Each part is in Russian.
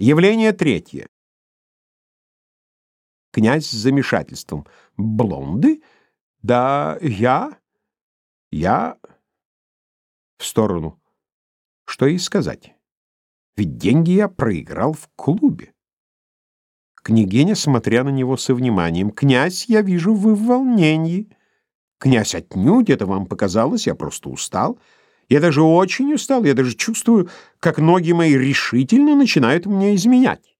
Явление третье. Князь с замешательством. Блонды? Да, я... Я... В сторону. Что ей сказать? Ведь деньги я проиграл в клубе. Княгиня, смотря на него со вниманием. «Князь, я вижу, вы в волнении». «Князь, отнюдь, это вам показалось, я просто устал. Я даже очень устал, я даже чувствую, как ноги мои решительно начинают мне изменять».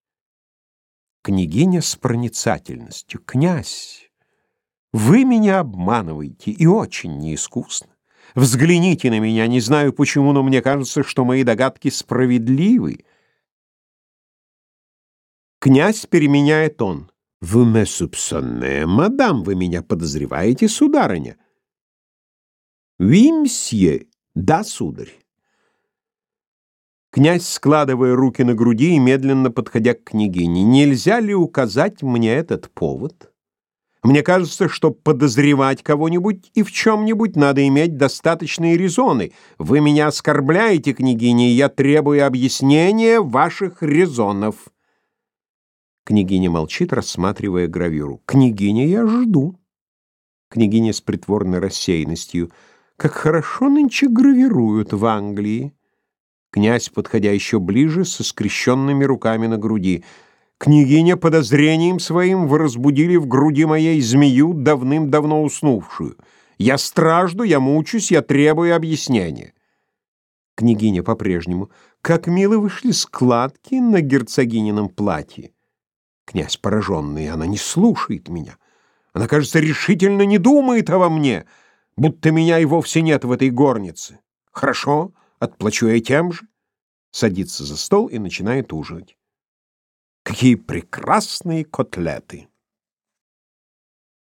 Княгиня с проницательностью. «Князь, вы меня обманываете, и очень неискусно. Взгляните на меня, не знаю почему, но мне кажется, что мои догадки справедливы. Князь переменяет он. «Вы me soupçonnez, мадам, вы меня подозреваете, сударыня?» «Oui, мсье, да, сударь». Князь, складывая руки на груди и медленно подходя к княгине, «Нельзя ли указать мне этот повод?» Мне кажется, что подозревать кого-нибудь и в чем-нибудь надо иметь достаточные резоны. Вы меня оскорбляете, княгиня, и я требую объяснения ваших резонов». Княгиня молчит, рассматривая гравюру. «Княгиня, я жду». Княгиня с притворной рассеянностью. «Как хорошо нынче гравируют в Англии». Князь, подходя еще ближе, со скрещенными руками на груди. «Княгиня подозрением своим вы разбудили в груди моей змею, давным-давно уснувшую. Я стражду, я мучусь, я требую объяснения». Княгиня по-прежнему. «Как мило вышли складки на герцогинином платье». Князь пораженный, она не слушает меня. Она, кажется, решительно не думает обо мне, будто меня и вовсе нет в этой горнице. Хорошо, отплачу я тем же. Садится за стол и начинает ужинать. Какие прекрасные котлеты!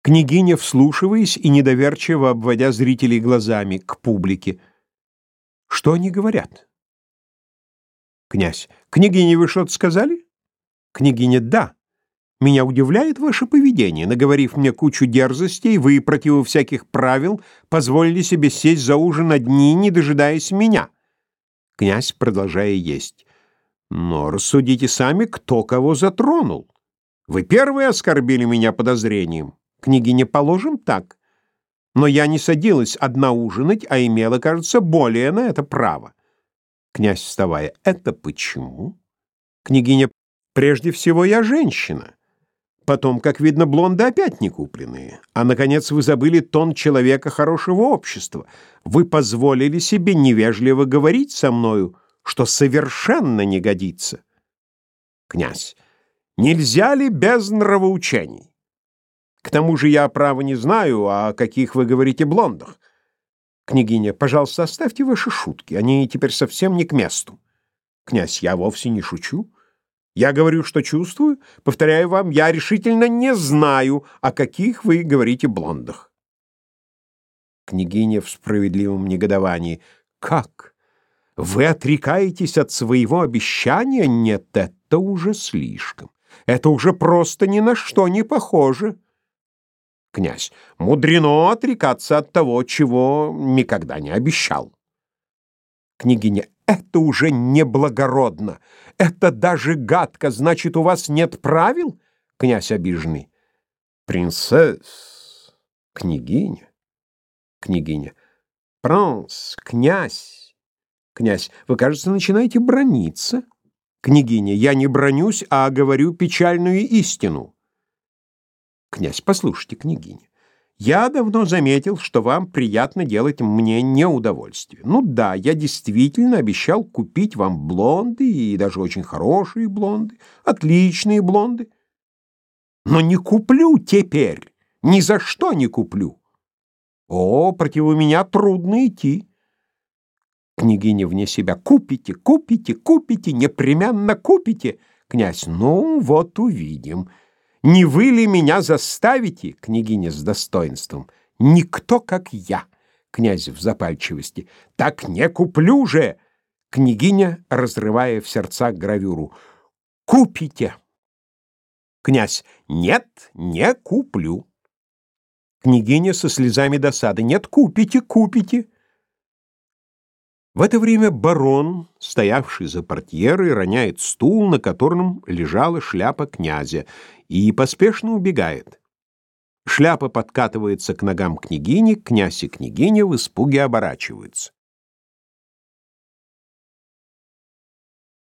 Княгиня, вслушиваясь и недоверчиво обводя зрителей глазами к публике. Что они говорят? Князь. Княгине вы что-то сказали? Княгиня. Да. Меня удивляет ваше поведение. Наговорив мне кучу дерзостей, вы, против всяких правил, позволили себе сесть за ужин одни, не дожидаясь меня. Князь, продолжая есть. Но рассудите сами, кто кого затронул. Вы первые оскорбили меня подозрением. Княгине положим так. Но я не садилась одна ужинать, а имела, кажется, более на это право. Князь, вставая, это почему? Княгиня, прежде всего, я женщина. Потом, как видно, блонды опять не купленные. А, наконец, вы забыли тон человека хорошего общества. Вы позволили себе невежливо говорить со мною, что совершенно не годится. Князь, нельзя ли без нравоучений? К тому же я, право, не знаю, о каких вы говорите блондах. Княгиня, пожалуйста, оставьте ваши шутки, они теперь совсем не к месту. Князь, я вовсе не шучу. Я говорю, что чувствую. Повторяю вам, я решительно не знаю, о каких вы говорите блондах. Княгиня в справедливом негодовании. Как? Вы отрекаетесь от своего обещания? Нет, это уже слишком. Это уже просто ни на что не похоже. Князь, мудрено отрекаться от того, чего никогда не обещал. Княгиня, это уже неблагородно. Это даже гадко. Значит, у вас нет правил? Князь обиженный. Принцесс, княгиня. Княгиня. Пранс, князь. Князь, вы, кажется, начинаете брониться. Княгиня, я не бронюсь, а говорю печальную истину. Князь, послушайте, княгиня. Я давно заметил, что вам приятно делать мне неудовольствие. Ну да, я действительно обещал купить вам блонды, и даже очень хорошие блонды, отличные блонды. Но не куплю теперь, ни за что не куплю. О, против меня трудно идти. Княгиня вне себя. Купите, купите, купите, непременно купите. Князь, ну вот увидим. Не вы ли меня заставите, княгиня с достоинством? Никто, как я, князь в запальчивости. Так не куплю же, княгиня, разрывая в сердцах гравюру. Купите. Князь, нет, не куплю. Княгиня со слезами досады. Нет, купите, купите. В это время барон, стоявший за портьерой, роняет стул, на котором лежала шляпа князя, и поспешно убегает. Шляпа подкатывается к ногам княгини, князь и княгиня в испуге оборачиваются.